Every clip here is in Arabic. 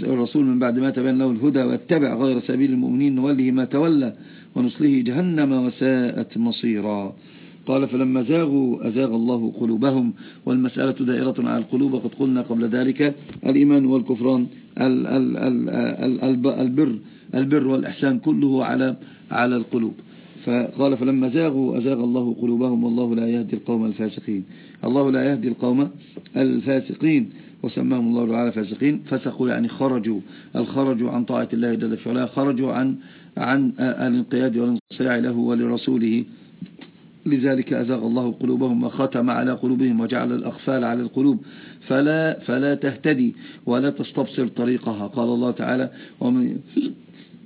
الرسول من بعد ما تبين له الهدى واتبع غير سبيل المؤمنين نوله ما تولى ونصله جهنم وساءت مصيرا. قال فلما زاغوا أزاغ الله قلوبهم والمسألة دائرة على القلوب وقد قلنا قبل ذلك الإيمان والكفران البر البر والإحسان كله على على القلوب. فقال فلما زاغوا أزاغ الله قلوبهم والله لا يهدي القوم الفاسقين. الله لا يهدي القوم الفاسقين. وسماهم الله تعالى فاسقين فسقوا يعني خرجوا الخرجوا عن طاعة الله جل في خرجوا عن عن الانقياد والانصياع له ولرسوله. لذلك أزاغ الله قلوبهم وختم على قلوبهم وجعل الأغفال على القلوب. فلا, فلا تهتدي ولا تستبصر طريقها. قال الله تعالى ومن,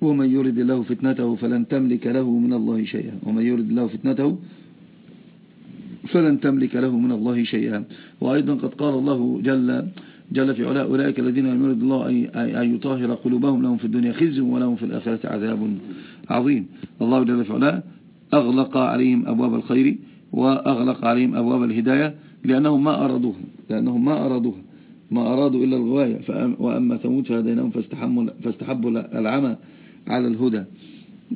ومن يرد الله فتنته فلن تملك له من الله شيئا. ومن يرد الله فتنته فلن تملك له من الله شيئا. وأيضا قد قال الله جل جل في علاء أولئك الذين يرد الله أن يطهر قلوبهم لهم في الدنيا خزي ولهم في الآخرة عذاب عظيم. الله جل في علاء أغلق عليهم أبواب الخير وأغلق عليهم أبواب الهداية لأنهم ما أرادوها لأنهم ما أرادوها ما أرادوا إلا الغواية. وأما ثمود فهديناهم فاستحبوا العمى على الهدى.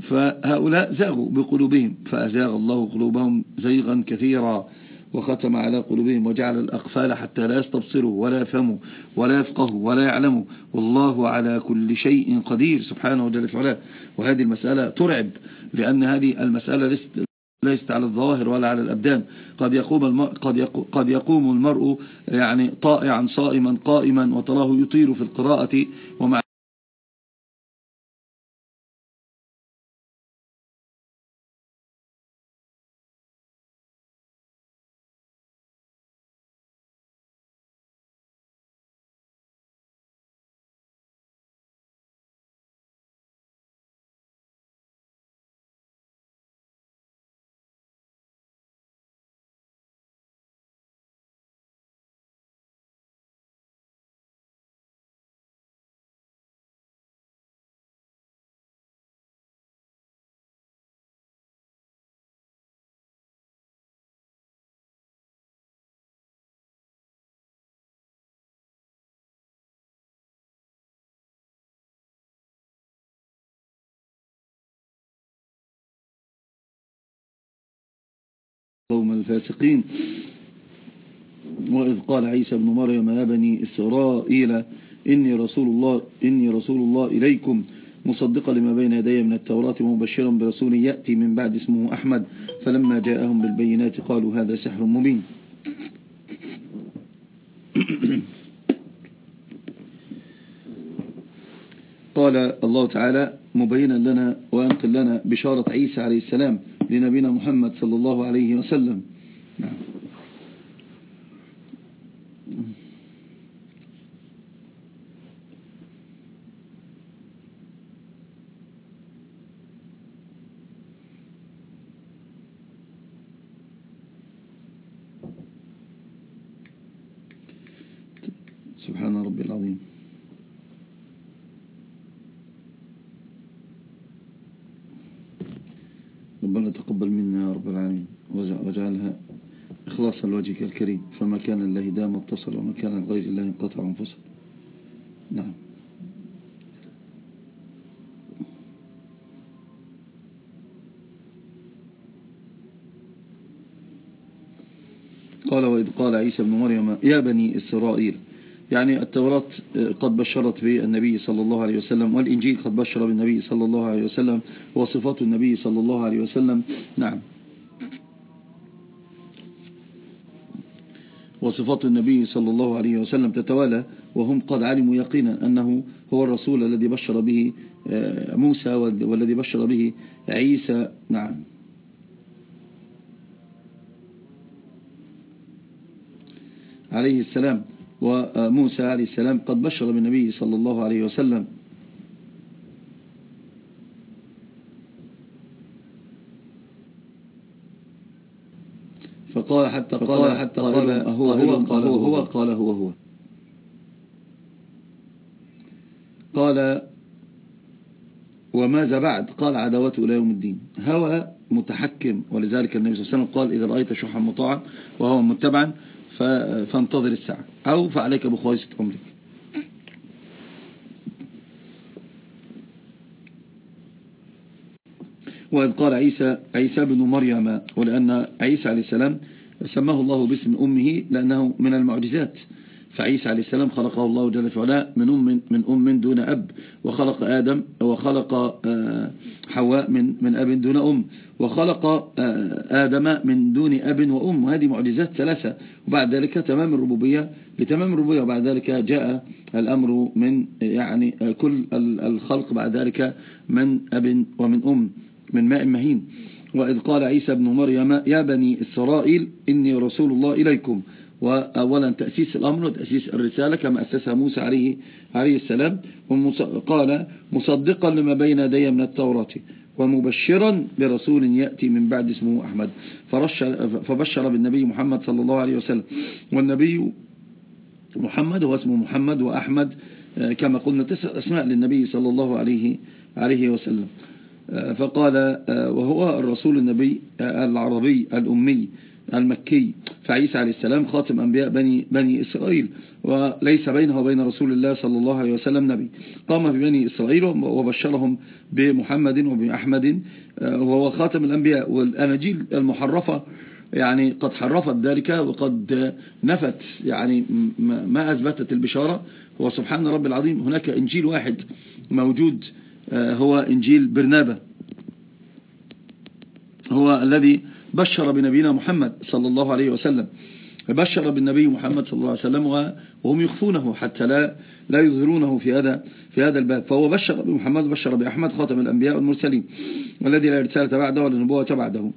فهؤلاء زاغوا بقلوبهم فأزاغ الله قلوبهم زيغا كثيرا وختم على قلوبهم وجعل الأقفال حتى لا يستبصروا ولا يفهموا ولا يفقهوا ولا يعلموا. والله على كل شيء قدير سبحانه وجل فعلا وهذه المسألة ترعب لأن هذه المسألة ليست على الظواهر ولا على الأبدان. قد يقوم قد قد يقوم المرء يعني طائعا صائما قائما وتراه يطير في القراءة ومع قوم الفاسقين. وإذ قال عيسى بن مريم يا بني إسرائيل إني رسول الله إني رسول الله إليكم مصدقا لما بين يدي من التوراة ومبشرا برسول يأتي من بعد اسمه أحمد. فلما جاءهم بالبينات قالوا هذا سحر مبين. قال الله تعالى مبينا لنا وأنقل لنا بشارة عيسى عليه السلام. لنبينا محمد صلى الله عليه وسلم. نعم. سبحان ربي العظيم. ربنا تقبل منا يا رب العالمين. وجعلها إخلاصا لوجهك الكريم فما كان الله دام اتصل وما كان غير الله انقطع وانفصل نعم. قال وإذ قال عيسى بن مريم يا بني إسرائيل يعني التوراة قد بشرت بالنبي صلى الله عليه وسلم والإنجيل قد بشر بالنبي صلى الله عليه وسلم وصفات النبي صلى الله عليه وسلم. نعم. وصفات النبي صلى الله عليه وسلم تتوالى وهم قد علموا يقينا أنه هو الرسول الذي بشر به آه، موسى والذي بشر به عيسى. نعم. عليه السلام. وموسى عليه السلام قد بشر بالنبي صلى الله عليه وسلم. فقال حتى قال حتى قال هو هو قال هو هو قال هو هو. قال وماذا بعد؟ قال عداوته إلى يوم الدين. هوى متحكم ولذلك النبي صلى الله عليه وسلم قال إذا رأيت شحا مطاعا وهو متبعا فانتظر الساعة. أو فعليك بخواصة عمرك. وإذ قال عيسى عيسى بن مريم ولأن عيسى عليه السلام سماه الله باسم أمه لأنه من المعجزات. فعيسى عليه السلام خلقه الله جل وعلا من أم من أم دون أب وخلق آدم وخلق آه، حواء من من أب دون أم وخلق آه، آدم من دون أب وأم. وهذه معجزات ثلاثة. وبعد ذلك تمام الربوبية. لتمام الربوبية وبعد ذلك جاء الأمر من يعني كل الخلق بعد ذلك من أب ومن أم من ماء مهين. وإذ قال عيسى بن مريم يا بني إسرائيل إني رسول الله إليكم. وأولا تأسيس الأمر وتأسيس الرسالة كما أسسها موسى عليه, عليه السلام قال مصدقا لما بين يدي من التوراة ومبشرا برسول يأتي من بعد اسمه أحمد. فبشر بالنبي محمد صلى الله عليه وسلم. والنبي محمد هو اسمه محمد وأحمد آه، كما قلنا تسع أسماء للنبي صلى الله عليه عليه وسلم. آه، فقال آه، وهو الرسول النبي العربي الأمي. المكي فعيسى عليه السلام خاتم أنبياء بني, بني إسرائيل وليس بينه وبين رسول الله صلى الله عليه وسلم نبي. قام ببني إسرائيل وبشرهم بمحمد وبأحمد آه، وهو خاتم الأنبياء. والأناجيل المحرفة يعني قد حرفت ذلك وقد نفت يعني ما أثبتت البشارة. هو سبحان رب العظيم هناك إنجيل واحد موجود آه، هو إنجيل برنابة. هو الذي بشر بنبينا محمد صلى الله عليه وسلم. بشر بالنبي محمد صلى الله عليه وسلم وهم يخفونه حتى لا لا يظهرونه في هذا في هذا الباب. فهو بشر بمحمد بشر بأحمد خاتم الأنبياء والمرسلين والذي لا رسالة بعده ولا نبوة بعده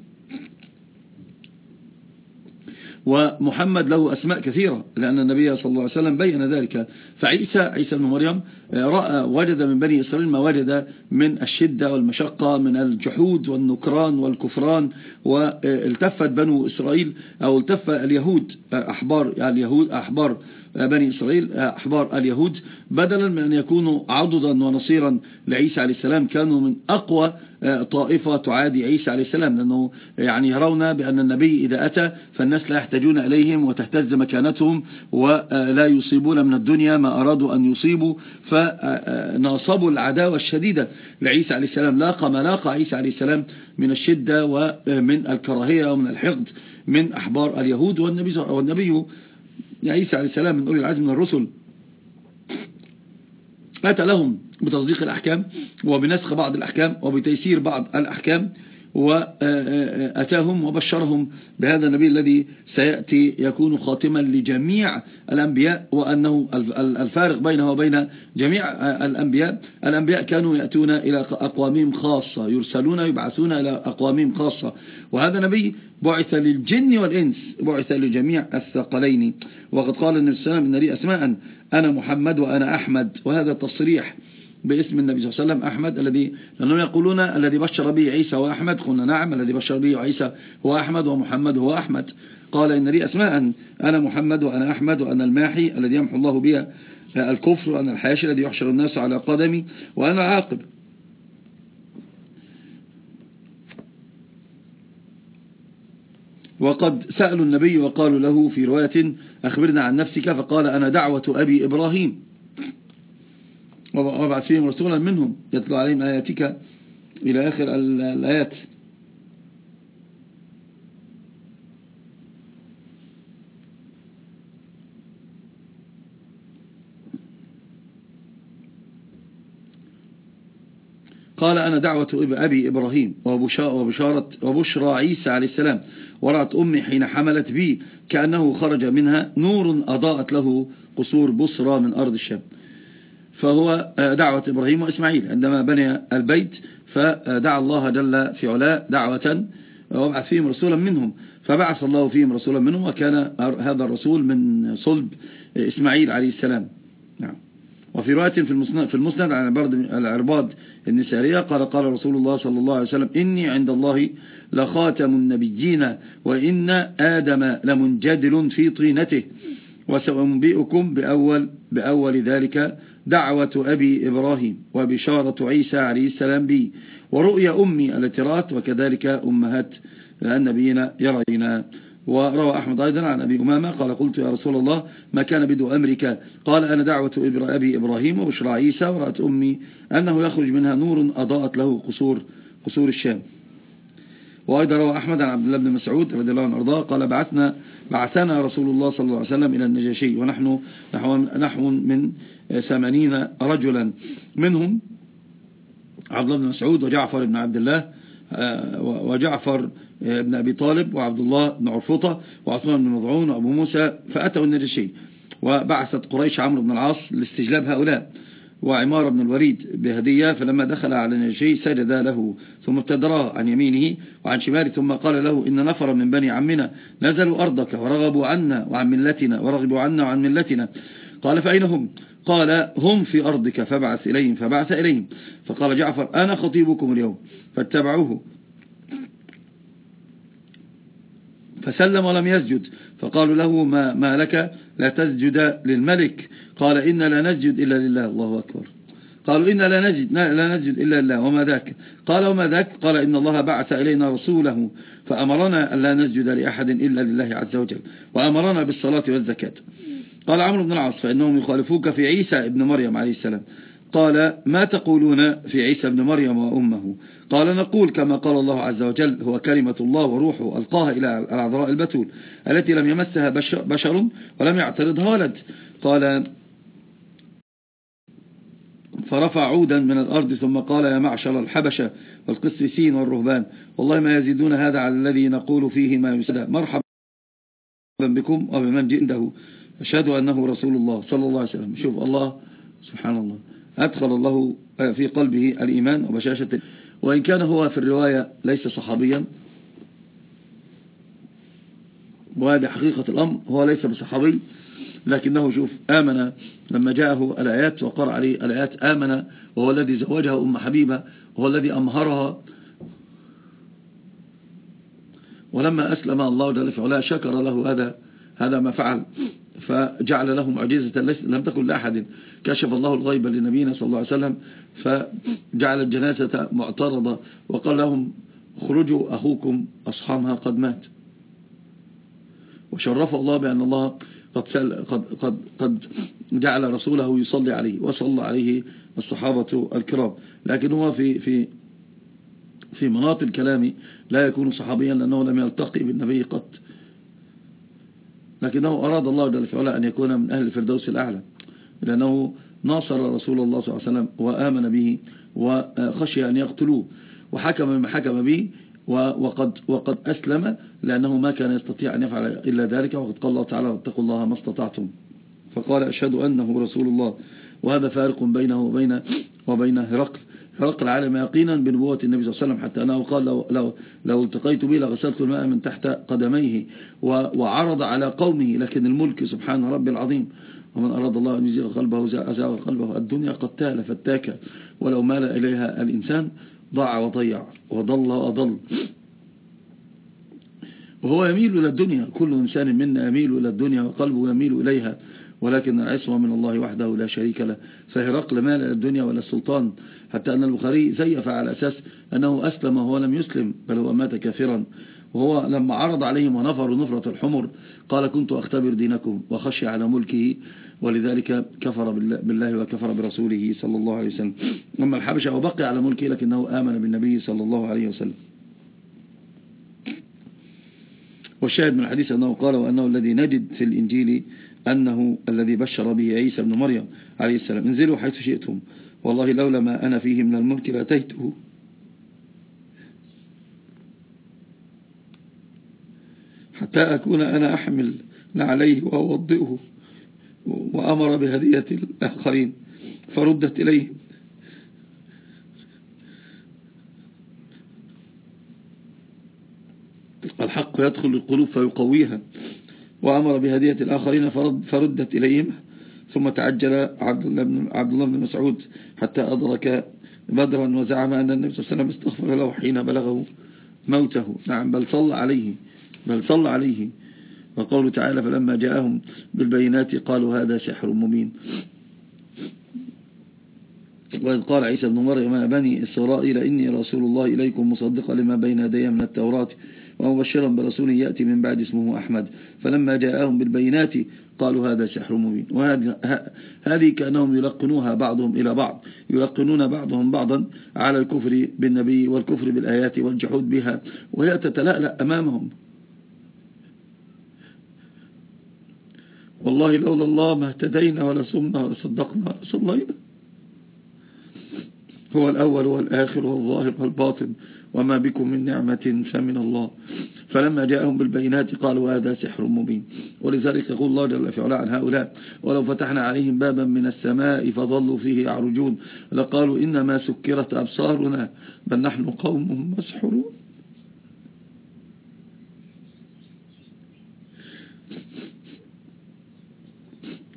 ومحمد له أسماء كثيرة لأن النبي صلى الله عليه وسلم بين ذلك. فعيسى عيسى بن مريم آه، رأى وجد من بني إسرائيل ما وجد من الشدة والمشقة من الجحود والنكران والكفران والتفت بنو إسرائيل أو التف اليهود آه، أحبار اليهود أحبار. بني إسرائيل أحبار اليهود بدلا من أن يكونوا عضدا ونصيرا لعيسى عليه السلام كانوا من أقوى آه، طائفة تعادي عيسى عليه السلام لأنه يعني يرون بأن النبي إذا أتى فالناس لا يحتاجون إليهم وتهتز مكانتهم ولا يصيبون من الدنيا ما أرادوا أن يصيبوا. فناصبوا العداوة الشديدة لعيسى عليه السلام. لاقى ما لاقى عيسى عليه السلام من الشدة ومن الكراهية ومن الحقد من أحبار اليهود والنبي, والنبي عيسى عليه السلام من أولي العزم من الرسل. أتى لهم بتصديق الأحكام وبنسخ بعض الأحكام وبتيسير بعض الأحكام. وأتاهم وبشرهم بهذا النبي الذي سيأتي يكون خاتما لجميع الأنبياء وأنه الفارق بينه وبين جميع الأنبياء. الأنبياء كانوا يأتون إلى أقوامهم خاصة يرسلون يبعثون إلى أقوامهم خاصة. وهذا نبي بعث للجن والإنس بعث لجميع الثقلين. وقد قال النبي صلى الله عليه وسلم إن لي أسماء أنا محمد وأنا أحمد. وهذا تصريح باسم النبي صلى الله عليه وسلم أحمد الذي لأنهم يقولون الذي بشر به عيسى هو أحمد قلنا نعم الذي بشر به عيسى هو أحمد ومحمد هو أحمد. قال إن لي أسماء أنا محمد وأنا أحمد وأنا الماحي الذي يمحو الله بها الكفر وأنا الحاشي الذي يحشر الناس على قدمي وأنا العاقب وقد سألوا النبي وقالوا له في رواية أخبرنا عن نفسك فقال أنا دعوة أبي إبراهيم. وابعث فيهم رسولا منهم يتلو عليهم آياتك إلى آخر الآيات. قال أنا دعوة أبي إبراهيم وبشارة وبشرى عيسى عليه السلام ورأت أمي حين حملت بي كأنه خرج منها نور أضاءت له قصور بصرى من أرض الشام. فهو دعوة إبراهيم وإسماعيل. عندما بني البيت فدعا الله جل في علاء دعوة وابعث فيهم رسولا منهم. فبعث الله فيهم رسولا منهم وكان هذا الرسول من صلب إسماعيل عليه السلام. نعم. وفي رواية في المسند, عن العرباد النسارية قال قال رسول الله صلى الله عليه وسلم إني عند الله لخاتم النبيين وإن آدم لمنجدل في طينته وسأنبئكم بأول, بأول ذلك دعوة أبي إبراهيم وبشارة عيسى عليه السلام بي ورؤيا أمي التي رأت وكذلك أمهات النبيين يرينا وروى أحمد أيضا عن أبي أمامة قال قلت يا رسول الله ما كان بدء أمرك؟ قال أنا دعوة أبي إبراهيم وبشرى عيسى ورأت أمي أنه يخرج منها نور أضاءت له قصور, قصور الشام. وأيضا روى أحمد عن عبد الله بن مسعود رضي الله عنه أرضاه قال بعثنا بعثنا رسول الله صلى الله عليه وسلم إلى النجاشي ونحن نحو, نحو من ثمانين رجلا. منهم عبد الله بن مسعود وجعفر بن عبد الله آه، وجعفر بن أبي طالب وعبد الله بن عرفطة وعثمان بن مضعون وأبو موسى فأتوا النجاشي. وبعثت قريش عمرو بن العاص لاستجلاب هؤلاء. وعمار بن الوليد بهدية فلما دخل على النجاشي سجد له ثم ابتدراه عن يمينه وعن شماله ثم قال له إن نفر من بني عمنا نزلوا أرضك ورغبوا عنا وعن ملتنا ورغبوا عنا وعن ملتنا. قال فأين هم؟ قال هم في أرضك فبعث إليهم فبعث إليهم. فقال جعفر أنا خطيبكم اليوم. فاتبعوه. فسلم ولم يسجد. فقالوا له ما, ما لك؟ لا تسجد للملك. قال إن لا نسجد إلا لله. الله أكبر. قالوا إن لا نجد لا نجد إلا الله وما ذاك؟ قال وما ذاك؟ قال إن الله بعث إلينا رسوله فأمرنا أن لا نسجد لأحد إلا لله عز وجل وأمرنا بالصلاة والزكاة. قال عمرو بن العاص فإنهم يخالفوك في عيسى ابن مريم عليه السلام. قال ما تقولون في عيسى ابن مريم وأمه؟ قال نقول كما قال الله عز وجل هو كلمة الله وروحه ألقاها إلى العذراء البتول التي لم يمسها بشر ولم يعترضها ولد قال فرفع عودا من الأرض ثم قال يا معشر الحبشة والقسيسين والرهبان والله ما يزيدون هذا على الذي نقول فيه ما يسدى مرحبا بكم وبمن جئنده أشهد أنه رسول الله صلى الله عليه وسلم. شوف الله سبحان الله. أدخل الله في قلبه الإيمان وبشاشة وإن كان هو في الرواية ليس صحابيا وهذه حقيقة الأمر هو ليس بصحابي لكنه شوف آمن لما جاءه الآيات وقرأ عليه الآيات آمن وهو الذي زوجها أم حبيبة وهو الذي أمهرها. ولما أسلم الله جل في علاه شكر له هذا هذا ما فعل. فجعل له معجزة لم تكن لأحد. كشف الله الغيب لنبينا صلى الله عليه وسلم فجعل الجنازة معترضة وقال لهم خرجوا أخوكم أصحامها قد مات. وشرف الله بأن الله قد, قد, قد, قد جعل رسوله يصلي عليه وصلى عليه الصحابة الكرام. لكن هو في في في مناط الكلام لا يكون صحابيا لأنه لم يلتقي بالنبي قط. لكنه أراد الله جل وعلا أن يكون من أهل الفردوس الأعلى لأنه ناصر رسول الله صلى الله عليه وسلم وآمن به وخشي أن يقتلوه وحكم بما حكم به وقد, وقد أسلم لأنه ما كان يستطيع أن يفعل إلا ذلك وقد قال الله تعالى واتقوا الله ما استطعتم فقال أشهد أنه رسول الله وهذا فارق بينه وبين وبين هرقل. هرقل علم يقينا بنبوة النبي صلى الله عليه وسلم حتى أنه قال لو, لو, لو التقيت به لغسلت الماء من تحت قدميه وعرض على قومه لكن الملك سبحان ربي العظيم ومن أراد الله أن يزيغ قلبه أزاغ قلبه الدنيا قد تال فتاك ولو مال إليها الإنسان ضاع وضيع وضل وأضل. وهو يميل إلى الدنيا كل إنسان منا يميل إلى الدنيا وقلبه يميل إليها ولكن العصمة من الله وحده لا شريك له. فهرقل مال الدنيا ولا السلطان حتى أن البخاري زيف على أساس أنه أسلم وهو لم يسلم بل هو مات كافرا. وهو لما عرض عليهم ونفروا نفرة الحمر قال كنت أختبر دينكم وخشي على ملكه ولذلك كفر بالله وكفر برسوله صلى الله عليه وسلم. أما الحبشة وبقي على ملكه لكنه آمن بالنبي صلى الله عليه وسلم. والشاهد من الحديث أنه قال وأنه الذي نجد في الإنجيل أنه الذي بشر به عيسى بن مريم عليه السلام. انزلوا حيث شئتم. والله لولا ما أنا فيه من الملك لأتيته. حتى أكون أنا أحمل عليه وأوضئه وأمر بهدية الآخرين فردت إليه. الحق يدخل القلوب فيقويها وأمر بهدية الآخرين فرد فردت إليهم ثم تعجل عبد الله بن, عبد الله بن مسعود حتى أدرك بدرا وزعم أن النبي صلى الله عليه وسلم استغفر له حين بلغه موته. نعم بل صلى عليه بل صلى عليه. وقوله تعالى فلما جاءهم بالبينات قالوا هذا سحر مبين. وإذ قال عيسى بن مريم يا بني إسرائيل إني رسول الله إليكم مصدقا لما بين يدي من التوراة ومبشرا برسول يأتي من بعد اسمه أحمد. فلما جاءهم بالبينات قالوا هذا سحر مبين. وهذه كأنهم يلقنوها بعضهم إلى بعض. يلقنون بعضهم بعضا على الكفر بالنبي والكفر بالآيات والجحود بها. وهي تتلألأ أمامهم. والله لولا الله ما اهتدينا ولا صمنا ولا صدقنا صلينا هو الأول والآخر والظاهر والباطن. وما بكم من نعمة فمن الله فلما جاءهم بالبينات قالوا هذا سحر مبين ولذلك يقول الله جل في علا عن هؤلاء ولو فتحنا عليهم بابا من السماء فظلوا فيه يعرجون لقالوا إنما سكرت أبصارنا بل نحن قوم مسحرون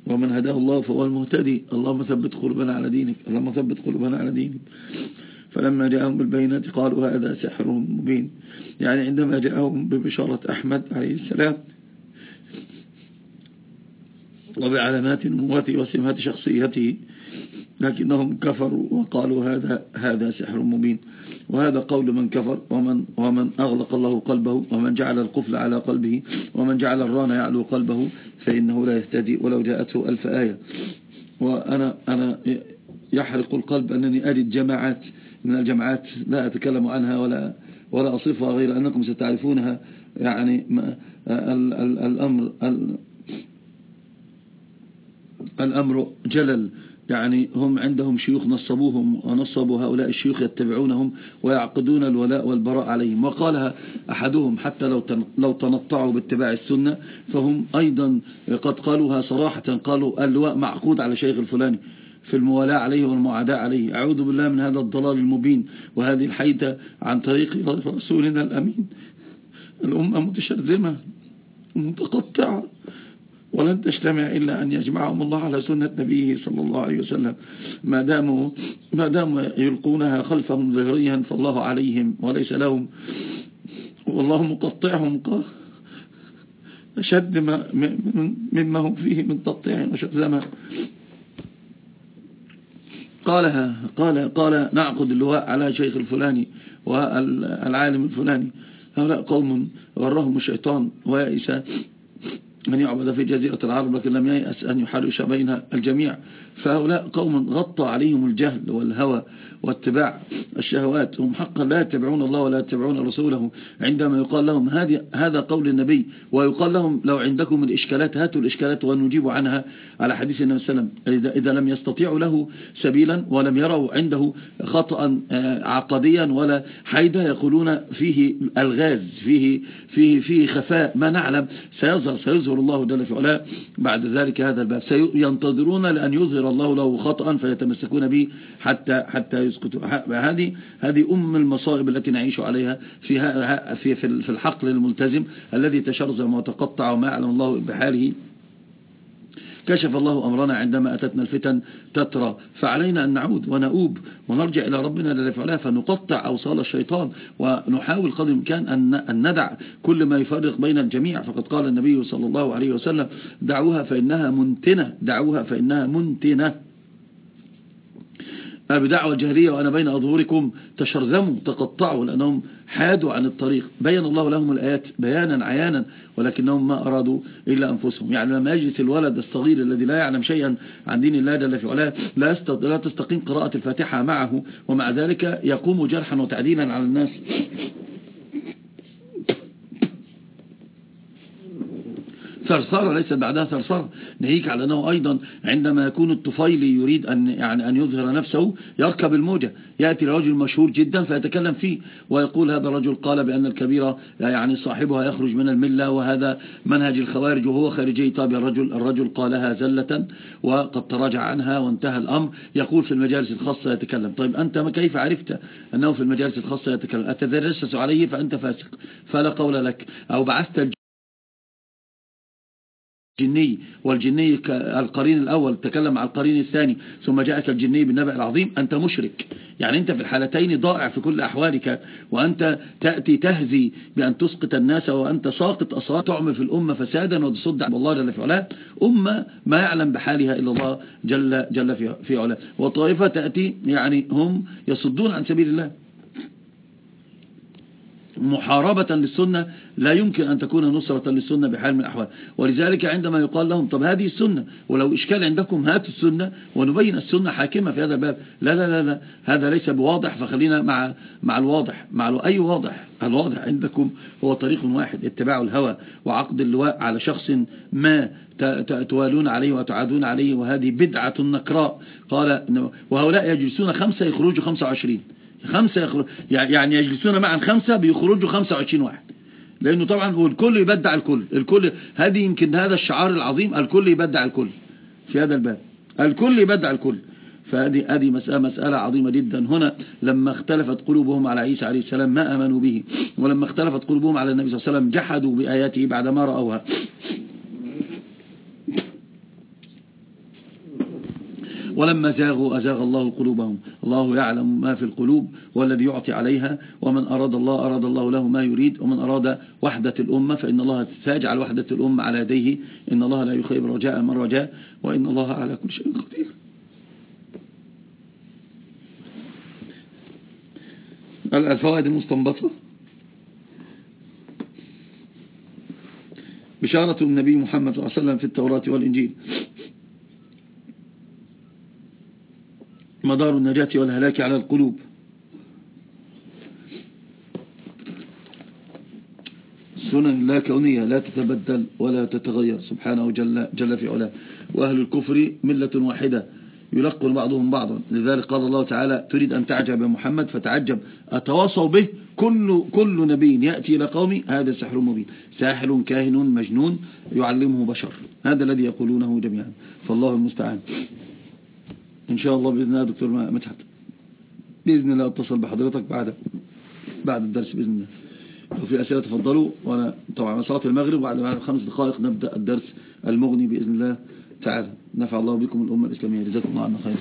ومن هداه الله فهو المهتدي اللهم ثبت قلوبنا على دينك اللهم ثبت قلوبنا على دينك فلما جاءهم بالبينات قالوا هذا سحر مبين. يعني عندما جاءهم ببشارة أحمد عليه السلام وبعلامات نموته وسمات شخصيته لكنهم كفروا وقالوا هذا هذا سحر مبين. وهذا قول من كفر ومن ومن أغلق الله قلبه ومن جعل القفل على قلبه ومن جعل الران يعلو قلبه فإنه لا يهتدي ولو جاءته ألف آية. وأنا أنا يحرق القلب أنني أجد جماعات من الجماعات لا أتكلم عنها ولا ولا أصفها غير أنكم ستعرفونها. يعني الأمر الأمر جلل. يعني هم عندهم شيوخ نصبوهم ونصبوا هؤلاء الشيوخ يتبعونهم ويعقدون الولاء والبراء عليهم. وقالها أحدهم حتى لو لو تنطعوا باتباع السنة فهم أيضا قد قالوها صراحة قالوا اللواء معقود على شيخ الفلاني. في الموالاة عليه والمعاداة عليه. أعوذ بالله من هذا الضلال المبين وهذه الحيدة عن طريق رسولنا الأمين. الأمة متشرذمة متقطعة. ولن تجتمع إلا أن يجمعهم الله على سنة نبيه صلى الله عليه وسلم. ما داموا, ما داموا يلقونها خلفهم ظهريا فالله عليهم وليس لهم. والله مقطعهم أشد مما هم فيه من تقطيع وشتزمة قالها قال قال نعقد اللواء على شيخ الفلاني والعالم الفلاني. هؤلاء قوم غرهم الشيطان ويئس من يعبد في جزيرة العرب لكن لم ييأس أن يحرش بين الجميع. فهؤلاء قوم غطى عليهم الجهل والهوى واتباع الشهوات. هم حقا لا يتبعون الله ولا يتبعون رسوله. عندما يقال لهم هذا قول النبي ويقال لهم لو عندكم الإشكالات هاتوا الإشكالات ونجيب عنها. على حديث النبي صلى الله عليه وسلم إذا لم يستطيعوا له سبيلا ولم يروا عنده خطأ آه، عقديا ولا حيدا يقولون فيه الغاز فيه, فيه, فيه خفاء. ما نعلم سيظهر سيظهر الله جل في علاه بعد ذلك هذا الباب. سينتظرون لأن يظهر الله له خطأ فيتمسكون به حتى حتى يسكتوا هذه هذه أم المصائب التي نعيش عليها في في في الحقل الملتزم الذي تشرذم وتقطع وما يعلم الله بحاله. كشف الله أمرنا عندما أتتنا الفتن تترى. فعلينا أن نعود ونؤوب ونرجع إلى ربنا للفعلها فنقطع أوصال الشيطان ونحاول قدر الإمكان أن ندع كل ما يفرق بين الجميع. فقد قال النبي صلى الله عليه وسلم دعوها فإنها منتنة دعوها فإنها منتنة. بدعوة جهرية وأنا بين أظهركم. تشرذموا تقطعوا لأنهم حادوا عن الطريق. بين الله لهم الآيات بيانا عيانا ولكنهم ما أرادوا إلا أنفسهم. يعني لما يجلس الولد الصغير الذي لا يعلم شيئا عن دين الله جل في علاه لا, لا تستقيم قراءة الفاتحة معه ومع ذلك يقوم جرحا وتعديلا على الناس. ثرثرة ليس بعدها ثرثرة. نهيك على أنه أيضا عندما يكون الطفيلي يريد أن, يعني أن يظهر نفسه يركب الموجة. يأتي رجل مشهور جدا فيتكلم فيه ويقول هذا الرجل قال بأن الكبيرة يعني صاحبها يخرج من الملة وهذا منهج الخوارج وهو خارجي طاب الرجل. الرجل قالها زلة وقد تراجع عنها وانتهى الأمر. يقول في المجالس الخاصة يتكلم. طيب أنت كيف عرفت أنه في المجالس الخاصة يتكلم؟ أتدرسس عليه فأنت فاسق. فلا قول لك. أو بعثت الجني والجني القرين الأول تكلم عن القرين الثاني ثم جاءك الجني بالنبأ العظيم أنت مشرك. يعني أنت في الحالتين ضائع في كل أحوالك وأنت تأتي تهزي بأن تسقط الناس وأنت ساقط أصلا تعمل في الأمة فسادا وتصد عن الله جل في علاه. أمة ما يعلم بحالها إلا الله جل, جل في علاه. وطائفة تأتي يعني هم يصدون عن سبيل الله. محاربة للسنة لا يمكن أن تكون نصرة للسنة بحال من الأحوال. ولذلك عندما يقال لهم طب هذه السنة ولو إشكال عندكم هاتوا السنة ونبين السنة حاكمة في هذا الباب. لا لا لا, لا هذا ليس بواضح فخلينا مع مع الواضح. مع أي واضح؟ الواضح عندكم هو طريق واحد اتباع الهوى وعقد اللواء على شخص ما توالون عليه وتعادون عليه وهذه بدعة نكراء. قال وهؤلاء يجلسون خمسة يخرجوا خمسة وعشرين. خمسة يخرج يعني يجلسون معا خمسة بيخرجوا 25 واحد. لأنه طبعا الكل يبدع الكل. الكل هذه يمكن هذا الشعار العظيم الكل يبدع الكل في هذا الباب. الكل يبدع الكل. فهذه هذه مسألة, مسألة عظيمة جدا. هنا لما اختلفت قلوبهم على عيسى عليه السلام ما أمنوا به ولما اختلفت قلوبهم على النبي صلى الله عليه وسلم جحدوا بآياته بعدما رأوها. ولما زاغوا أزاغ الله قلوبهم. الله يعلم ما في القلوب والذي يعطي عليها ومن أراد الله أراد الله له ما يريد ومن أراد وحدة الأمة فإن الله سيجعل وحدة الأمة على يديه. إن الله لا يخيب رجاء من رجاء وإن الله على كل شيء قدير. الفوائد المستنبطة بشارة النبي محمد صلى الله عليه وسلم في التوراة والإنجيل. مدار النجاة والهلاك على القلوب. سنن لا كونية لا تتبدل ولا تتغير. سبحانه جل, جل في علاه. وأهل الكفر ملة واحدة. يلقون بعضهم بعضا. لذلك قال الله تعالى تريد أن تعجب محمد فتعجب. أتواصوا به كل, كل نبي. يأتي إلى قومي هذا سحر مبين. ساحر كاهن مجنون يعلمه بشر. هذا الذي يقولونه جميعا. فالله المستعان. إن شاء الله بإذن الله دكتور مدحت بإذن الله أتصل بحضرتك بعد بعد الدرس بإذن الله. لو في أسئلة تفضلوا وأنا طبعا صلاة المغرب وبعد خمس دقائق نبدأ الدرس المغني بإذن الله تعالى. نفع الله بكم الأمة الإسلامية. جزاكم الله عنا خير